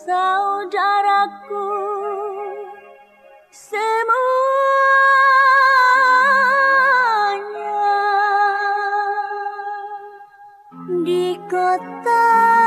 saudaraku semuanya di kota.